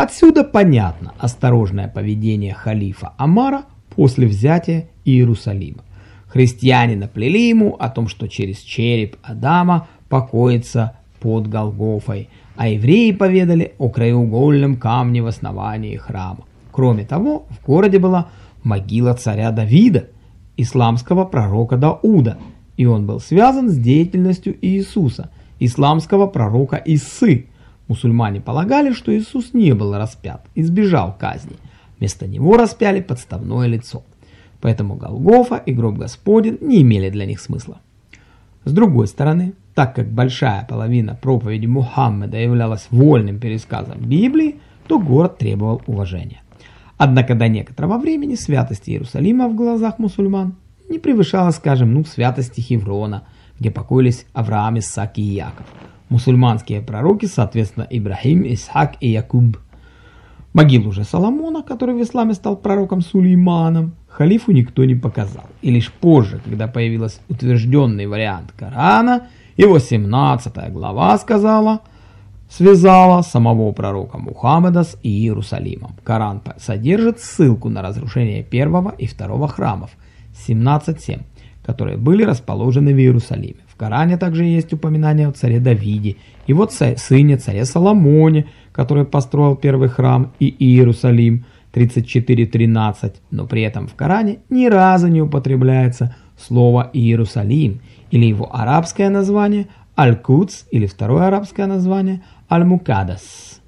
Отсюда понятно осторожное поведение халифа Амара после взятия Иерусалима. Христиане наплели ему о том, что через череп Адама покоится под Голгофой, а евреи поведали о краеугольном камне в основании храма. Кроме того, в городе была могила царя Давида, исламского пророка Дауда, и он был связан с деятельностью Иисуса, исламского пророка Иссы. Мусульмане полагали, что Иисус не был распят, избежал казни. Вместо него распяли подставное лицо. Поэтому Голгофа и гроб Господень не имели для них смысла. С другой стороны, так как большая половина проповеди Мухаммеда являлась вольным пересказом Библии, то город требовал уважения. Однако до некоторого времени святость Иерусалима в глазах мусульман не превышала, скажем, ну, святости Хеврона, где покоились Авраам, Исаак и Яков. Мусульманские пророки, соответственно, Ибрахим, Исхак и Якуб. Могилу же Соломона, который в исламе стал пророком Сулейманом, халифу никто не показал. И лишь позже, когда появился утвержденный вариант Корана, его 17 глава сказала – связала самого пророка Мухаммеда с Иерусалимом. Коран содержит ссылку на разрушение первого и второго храмов 17.7, которые были расположены в Иерусалиме. Коране также есть упоминание о царе Давиде, его сыне царе Соломоне, который построил первый храм и Иерусалим 34.13, но при этом в Коране ни разу не употребляется слово Иерусалим или его арабское название Аль-Кудс или второе арабское название – Аль-Мукадас.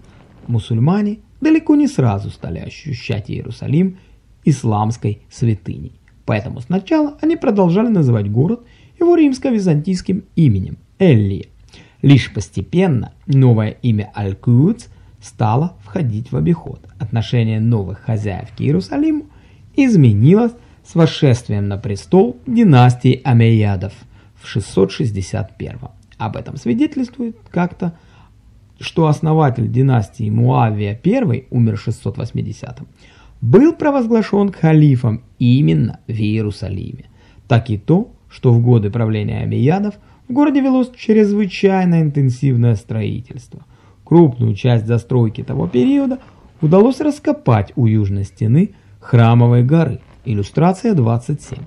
Мусульмане далеко не сразу стали ощущать Иерусалим исламской святыней. Поэтому сначала они продолжали называть город его римско-византийским именем Эллия. Лишь постепенно новое имя Аль-Кудс стало входить в обиход. Отношение новых хозяев к Иерусалиму изменилось с восшествием на престол династии Амейядов в 661 Об этом свидетельствует как-то что основатель династии Муавия I, умер в 680 был провозглашен халифом именно в Иерусалиме. Так и то, что в годы правления Амиядов в городе велось чрезвычайно интенсивное строительство. Крупную часть застройки того периода удалось раскопать у южной стены Храмовой горы. Иллюстрация 27.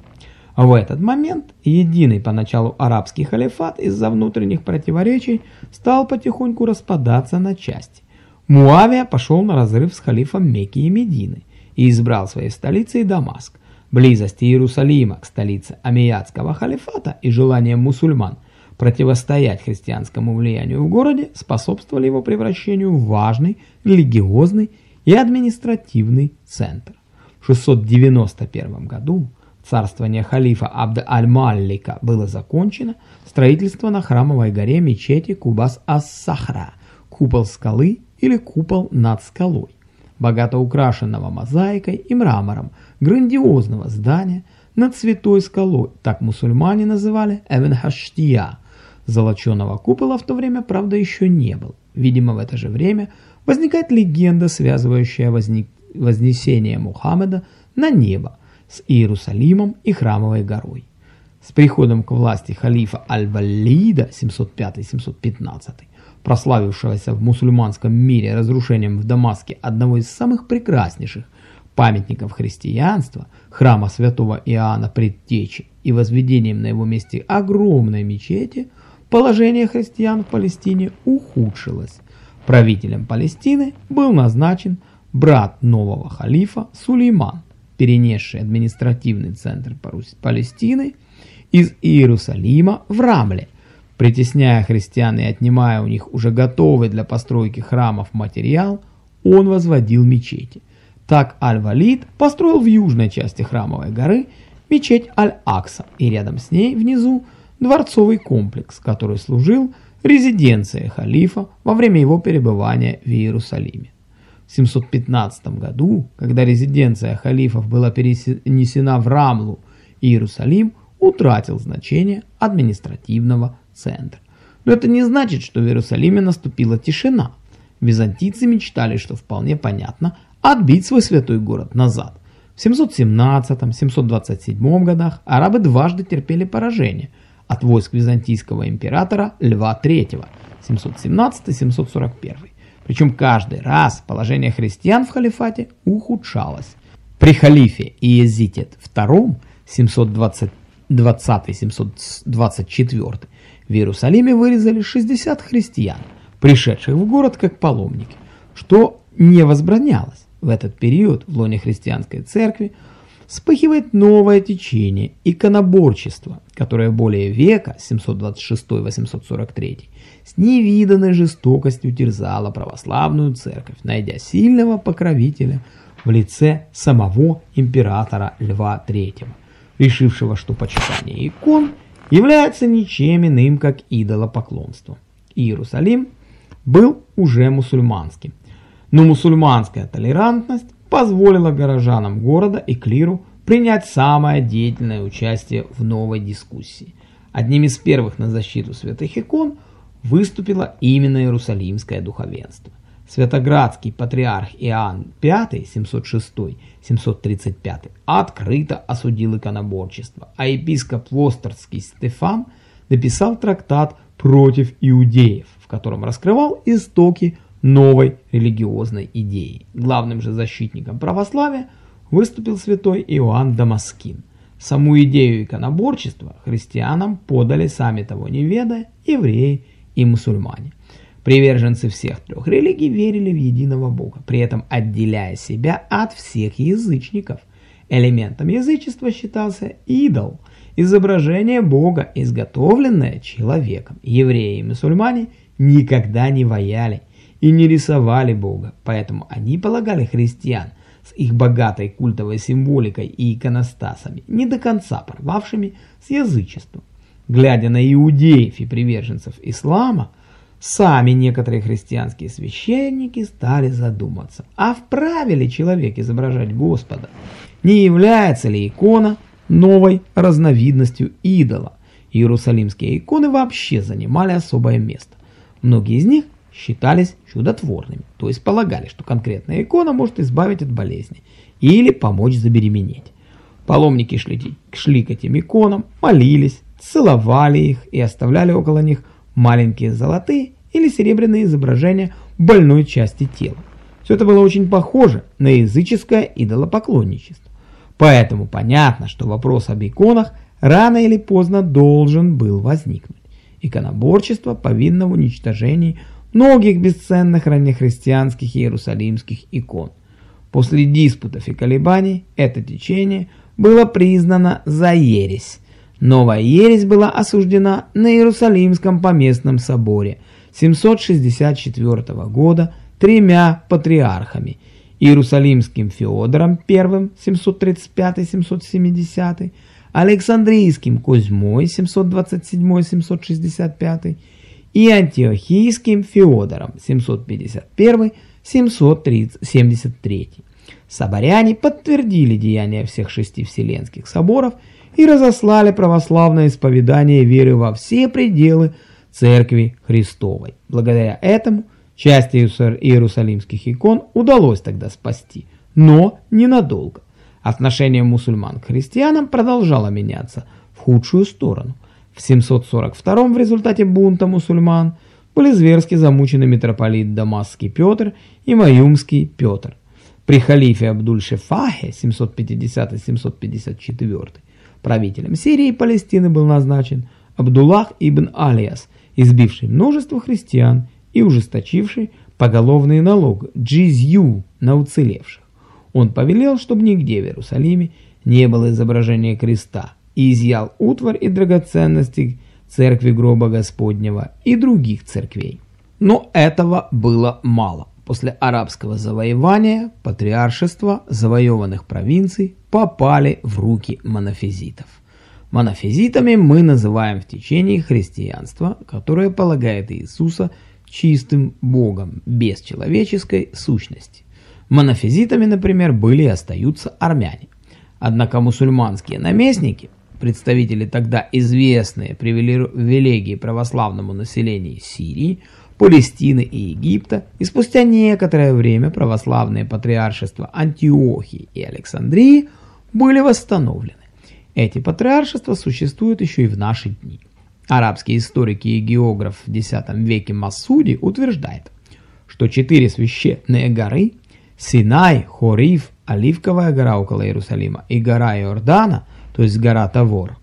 В этот момент единый поначалу арабский халифат из-за внутренних противоречий стал потихоньку распадаться на части. Муавия пошел на разрыв с халифом Мекки и Медины и избрал своей столицей Дамаск. Близость Иерусалима к столице Амиядского халифата и желание мусульман противостоять христианскому влиянию в городе способствовали его превращению в важный религиозный и административный центр. В 691 году царствования халифа Абд-аль-Маллика было закончено, строительство на храмовой горе мечети Кубас-ас-Сахра, купол скалы или купол над скалой, богато украшенного мозаикой и мрамором, грандиозного здания над святой скалой, так мусульмане называли Эвен-Хаштия. Золоченого купола в то время, правда, еще не было. Видимо, в это же время возникает легенда, связывающая возник... вознесение Мухаммеда на небо, с Иерусалимом и Храмовой горой. С приходом к власти халифа Аль-Валида 705-715, прославившегося в мусульманском мире разрушением в Дамаске одного из самых прекраснейших памятников христианства, храма святого Иоанна Предтечи и возведением на его месте огромной мечети, положение христиан в Палестине ухудшилось. Правителем Палестины был назначен брат нового халифа Сулейман перенесший административный центр Палестины из Иерусалима в Рамле, притесняя христиан и отнимая у них уже готовый для постройки храмов материал, он возводил мечети. Так Аль-Валид построил в южной части храмовой горы мечеть Аль-Акса и рядом с ней внизу дворцовый комплекс, который служил резиденцией халифа во время его перебывания в Иерусалиме. 715 году, когда резиденция халифов была перенесена в Рамлу, Иерусалим утратил значение административного центра. Но это не значит, что в Иерусалиме наступила тишина. Византийцы мечтали, что вполне понятно, отбить свой святой город назад. В 717-727 годах арабы дважды терпели поражение от войск византийского императора Льва III 717-741 Причем каждый раз положение христиан в халифате ухудшалось. При халифе Иезите II 720-724 в Иерусалиме вырезали 60 христиан, пришедших в город как паломники, что не возбранялось. В этот период в лоне христианской церкви вспыхивает новое течение – иконоборчество, которое более века, 726-843, с невиданной жестокостью терзало православную церковь, найдя сильного покровителя в лице самого императора Льва III, решившего, что почитание икон является ничем иным, как идолопоклонством. Иерусалим был уже мусульманским, но мусульманская толерантность позволила горожанам города и клиру принять самое деятельное участие в новой дискуссии. Одним из первых на защиту святых икон выступило именно Иерусалимское духовенство. Святоградский патриарх Иоанн V 706-735 открыто осудил иконоборчество, а епископ Востерский Стефан написал трактат против иудеев, в котором раскрывал истоки новой религиозной идеи. Главным же защитником православия выступил святой Иоанн Дамаскин. Саму идею иконоборчества христианам подали сами того не ведая евреи и мусульмане. Приверженцы всех трех религий верили в единого Бога, при этом отделяя себя от всех язычников. Элементом язычества считался идол, изображение Бога, изготовленное человеком. Евреи и мусульмане никогда не вояли и не рисовали Бога, поэтому они полагали христиан с их богатой культовой символикой и иконостасами, не до конца порвавшими с язычеством. Глядя на иудеев и приверженцев ислама, сами некоторые христианские священники стали задуматься, а вправе ли человек изображать Господа? Не является ли икона новой разновидностью идола? Иерусалимские иконы вообще занимали особое место. Многие из них считались чудотворными, то есть полагали, что конкретная икона может избавить от болезни или помочь забеременеть. Паломники шли, шли к этим иконам, молились, целовали их и оставляли около них маленькие золотые или серебряные изображения больной части тела. Все это было очень похоже на языческое идолопоклонничество. Поэтому понятно, что вопрос об иконах рано или поздно должен был возникнуть. Иконоборчество повинно в уничтожении многих бесценных раннехристианских иерусалимских икон. После диспутов и колебаний это течение было признано за ересь. Новая ересь была осуждена на Иерусалимском поместном соборе 764 года тремя патриархами – Иерусалимским Феодором I 735-770, Александрийским Кузьмой 727-765 и Антиохийским Феодором 751-773. Соборяне подтвердили деяния всех шести вселенских соборов и разослали православное исповедание веры во все пределы Церкви Христовой. Благодаря этому часть иерусалимских икон удалось тогда спасти, но ненадолго. Отношение мусульман к христианам продолжало меняться в худшую сторону. В 742 в результате бунта мусульман были зверски замучены митрополит Дамасский Петр и Маюмский Петр. При халифе Абдуль-Шефахе 750-754 правителем Сирии и Палестины был назначен Абдуллах ибн Алиас, избивший множество христиан и ужесточивший поголовный налог джизью на уцелевших. Он повелел, чтобы нигде в Иерусалиме не было изображения креста, и изъял утварь и драгоценности церкви гроба Господнего и других церквей. Но этого было мало. После арабского завоевания патриаршества завоеванных провинций попали в руки монофизитов. Монофизитами мы называем в течение христианства, которое полагает Иисуса чистым Богом, без человеческой сущности. Монофизитами, например, были и остаются армяне. Однако мусульманские наместники представители тогда известные привилегии православному населению Сирии, Палестины и Египта, и спустя некоторое время православные патриаршества Антиохии и Александрии были восстановлены. Эти патриаршества существуют еще и в наши дни. Арабский историк и географ в X веке Масуди утверждает, что четыре священные горы – Синай, Хориф, Оливковая гора около Иерусалима и гора Иордана, то есть гора Тавор,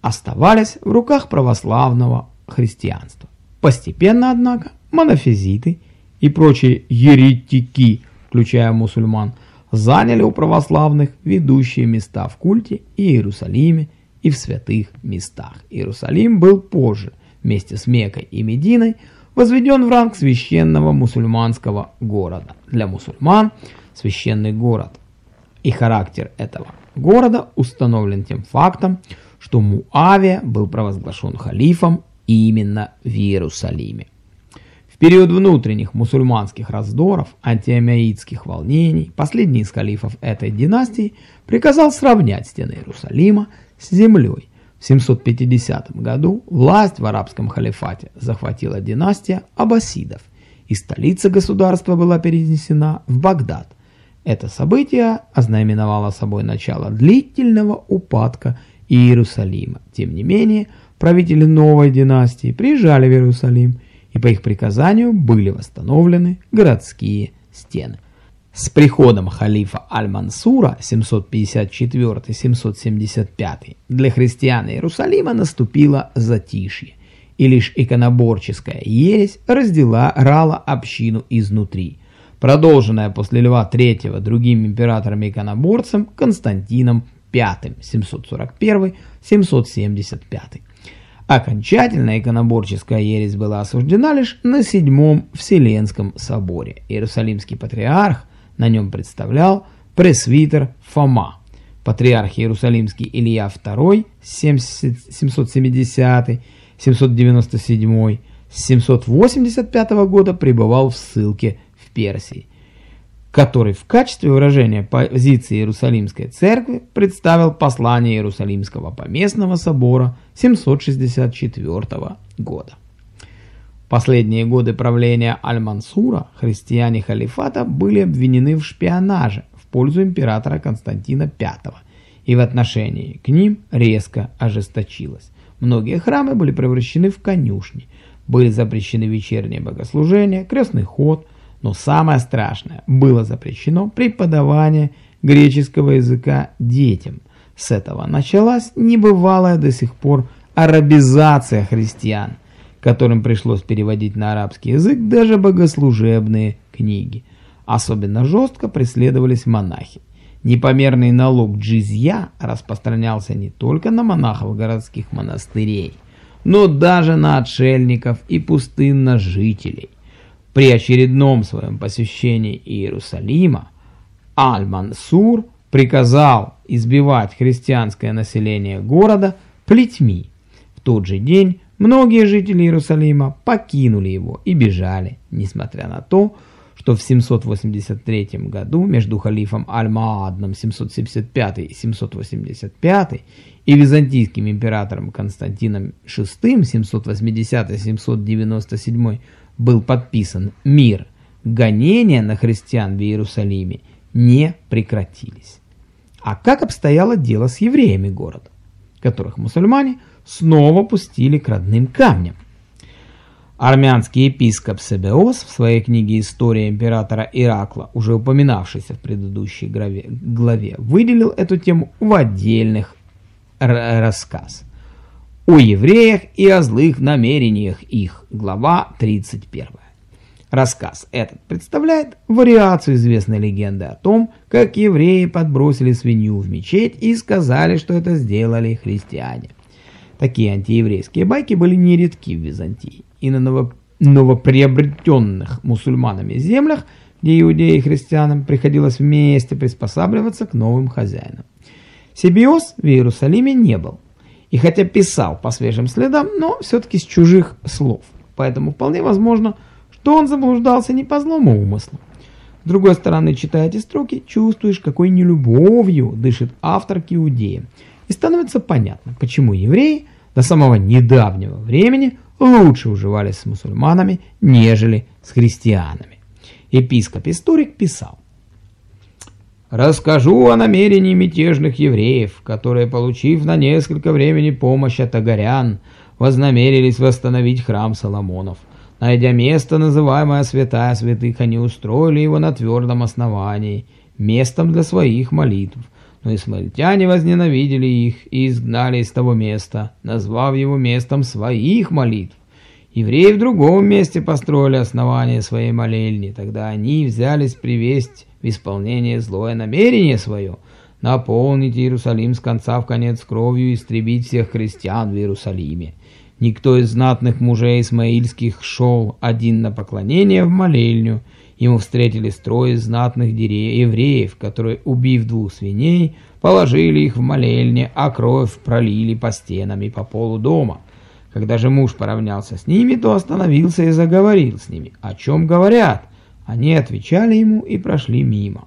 оставались в руках православного христианства. Постепенно, однако, монофизиты и прочие еретики, включая мусульман, заняли у православных ведущие места в культе и Иерусалиме, и в святых местах. Иерусалим был позже, вместе с Меккой и Мединой, возведен в ранг священного мусульманского города. Для мусульман священный город и характер этого города установлен тем фактом, что Муавия был провозглашен халифом именно в Иерусалиме. В период внутренних мусульманских раздоров, антиамиаидских волнений, последний из халифов этой династии приказал сравнять стены Иерусалима с землей. В 750 году власть в арабском халифате захватила династия аббасидов, и столица государства была перенесена в Багдад. Это событие ознаменовало собой начало длительного упадка Иерусалима. Тем не менее, правители новой династии приезжали в Иерусалим, и по их приказанию были восстановлены городские стены. С приходом халифа Аль-Мансура 754-775 для христиан Иерусалима наступило затишье, и лишь иконоборческая ересь разделала общину изнутри, продолженная после Льва III другим императором-иконоборцем Константином V 741-775. Окончательно иконоборческая ересь была осуждена лишь на Седьмом Вселенском соборе. Иерусалимский патриарх на нем представлял пресвитер Фома. Патриарх Иерусалимский Илья II 770 797 с 785 года пребывал в ссылке в Персии который в качестве выражения позиции Иерусалимской церкви представил послание Иерусалимского поместного собора 764 года. Последние годы правления Аль-Мансура христиане халифата были обвинены в шпионаже в пользу императора Константина V, и в отношении к ним резко ожесточилось. Многие храмы были превращены в конюшни, были запрещены вечерние богослужения, крестный ход – но самое страшное, было запрещено преподавание греческого языка детям. С этого началась небывалая до сих пор арабизация христиан, которым пришлось переводить на арабский язык даже богослужебные книги. Особенно жестко преследовались монахи. Непомерный налог джизья распространялся не только на монахов городских монастырей, но даже на отшельников и пустынножителей. При очередном своем посещении Иерусалима Аль-Мансур приказал избивать христианское население города плетьми. В тот же день многие жители Иерусалима покинули его и бежали, несмотря на то, что в 783 году между халифом Аль-Маадном 775 и 785 и византийским императором Константином VI 780-797 был подписан мир, гонения на христиан в Иерусалиме не прекратились. А как обстояло дело с евреями города, которых мусульмане снова пустили к родным камням? Армянский епископ Себеос в своей книге «История императора Иракла», уже упоминавшейся в предыдущей главе, выделил эту тему в отдельных рассказ о евреях и о злых намерениях их. Глава 31. Рассказ этот представляет вариацию известной легенды о том, как евреи подбросили свинью в мечеть и сказали, что это сделали христиане. Такие антиеврейские байки были нередки в Византии и на ново новоприобретенных мусульманами землях, где иудеи и христианам приходилось вместе приспосабливаться к новым хозяинам. Сибиос в Иерусалиме не был, и хотя писал по свежим следам, но все-таки с чужих слов. Поэтому вполне возможно, что он заблуждался не по злому умыслу. С другой стороны, читая эти строки, чувствуешь, какой нелюбовью дышит автор к иудеям. И становится понятно, почему евреи до самого недавнего времени лучше уживались с мусульманами, нежели с христианами. Епископ-историк писал, Расскажу о намерении мятежных евреев, которые, получив на несколько времени помощь от агарян, вознамерились восстановить храм Соломонов. Найдя место, называемое святая святых, они устроили его на твердом основании, местом для своих молитв. Но исмаильтяне возненавидели их и изгнали из того места, назвав его местом своих молитв. Евреи в другом месте построили основание своей молельни, тогда они взялись привесть в исполнение злое намерение свое, наполнить Иерусалим с конца в конец кровью и истребить всех христиан в Иерусалиме. Никто из знатных мужей Исмаильских шел один на поклонение в молельню. Ему встретили строй знатных евреев, которые, убив двух свиней, положили их в молельне, а кровь пролили по стенам и по полу дома. Когда же муж поравнялся с ними, то остановился и заговорил с ними. О чем говорят? Они отвечали ему и прошли мимо.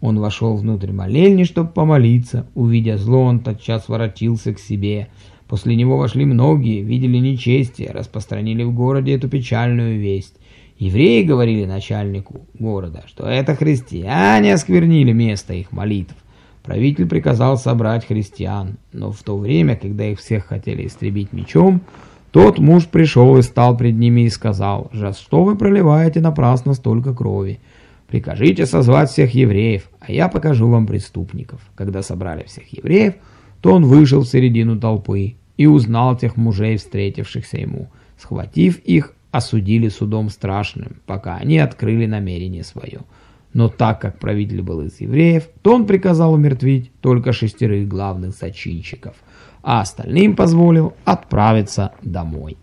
Он вошел внутрь молельни, чтобы помолиться. Увидя зло, он тотчас воротился к себе. После него вошли многие, видели нечестие, распространили в городе эту печальную весть. Евреи говорили начальнику города, что это христиане осквернили место их молитв. Правитель приказал собрать христиан, но в то время, когда их всех хотели истребить мечом, тот муж пришел и стал пред ними и сказал, «За что вы проливаете напрасно столько крови? Прикажите созвать всех евреев, а я покажу вам преступников». Когда собрали всех евреев, то он вышел в середину толпы и узнал тех мужей, встретившихся ему. Схватив их, осудили судом страшным, пока они открыли намерение свое. Но так как правитель был из евреев, то он приказал умертвить только шестерых главных зачинщиков – а остальным позволил отправиться домой.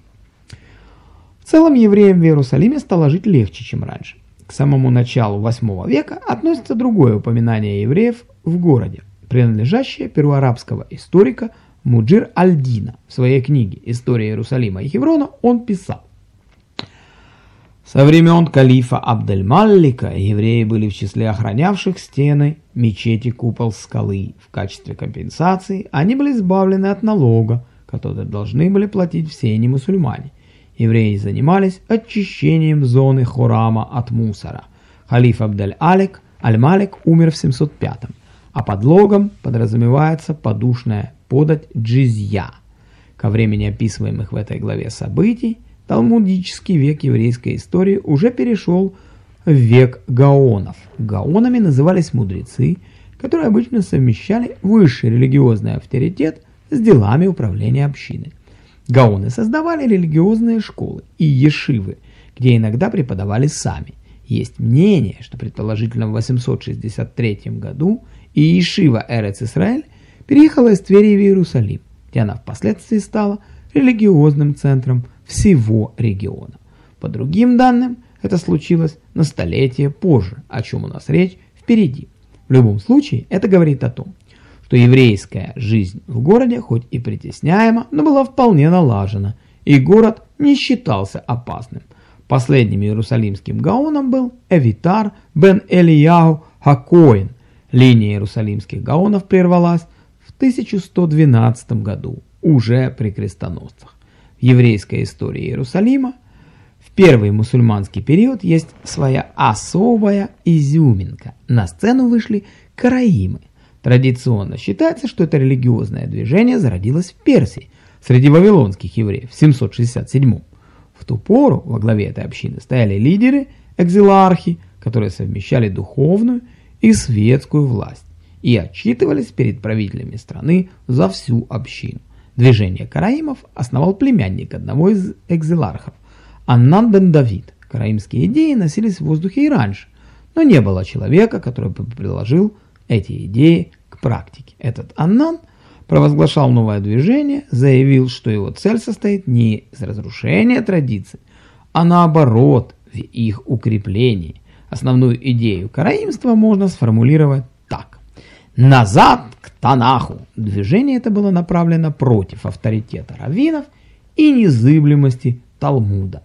В целом евреям в Иерусалиме стало жить легче, чем раньше. К самому началу 8 века относится другое упоминание евреев в городе, принадлежащее перуарабского историка Муджир Аль-Дина. В своей книге «История Иерусалима и Хеврона» он писал со времен калифа Абдельмаллика евреи были в числе охранявших стены мечети купол скалы. В качестве компенсации они были избавлены от налога, который должны были платить все немусульмане. Евреи занимались очищением зоны Хорама от мусора. Халиф Абдель-Алик Аль-Малик умер в 705 а под логом подразумевается подушная подать джизья. Ко времени описываемых в этой главе событий Талмудический век еврейской истории уже перешел в век гаонов. Гаонами назывались мудрецы, которые обычно совмещали высший религиозный авторитет с делами управления общиной. Гаоны создавали религиозные школы и ешивы, где иногда преподавали сами. Есть мнение, что предположительно в 863 году ешива Эрец Исраэль переехала из Твери в Иерусалим, где она впоследствии стала религиозным центром всего региона. По другим данным, это случилось на столетие позже, о чем у нас речь впереди. В любом случае, это говорит о том, что еврейская жизнь в городе хоть и притесняема, но была вполне налажена, и город не считался опасным. Последним иерусалимским гаоном был Эвитар бен Элияу Хакоин. Линия иерусалимских гаонов прервалась в 1112 году, уже при крестоносцах еврейской истории Иерусалима, в первый мусульманский период есть своя особая изюминка. На сцену вышли караимы. Традиционно считается, что это религиозное движение зародилось в Персии, среди вавилонских евреев в 767 В ту пору во главе этой общины стояли лидеры, экзилархи, которые совмещали духовную и светскую власть и отчитывались перед правителями страны за всю общину. Движение караимов основал племянник одного из экзилархов, Аннан бен Давид. Караимские идеи носились в воздухе и раньше, но не было человека, который бы приложил эти идеи к практике. Этот Аннан провозглашал новое движение, заявил, что его цель состоит не из разрушения традиций, а наоборот в их укреплении. Основную идею караимства можно сформулировать. Назад к Танаху. Движение это было направлено против авторитета раввинов и незыблемости Талмуда.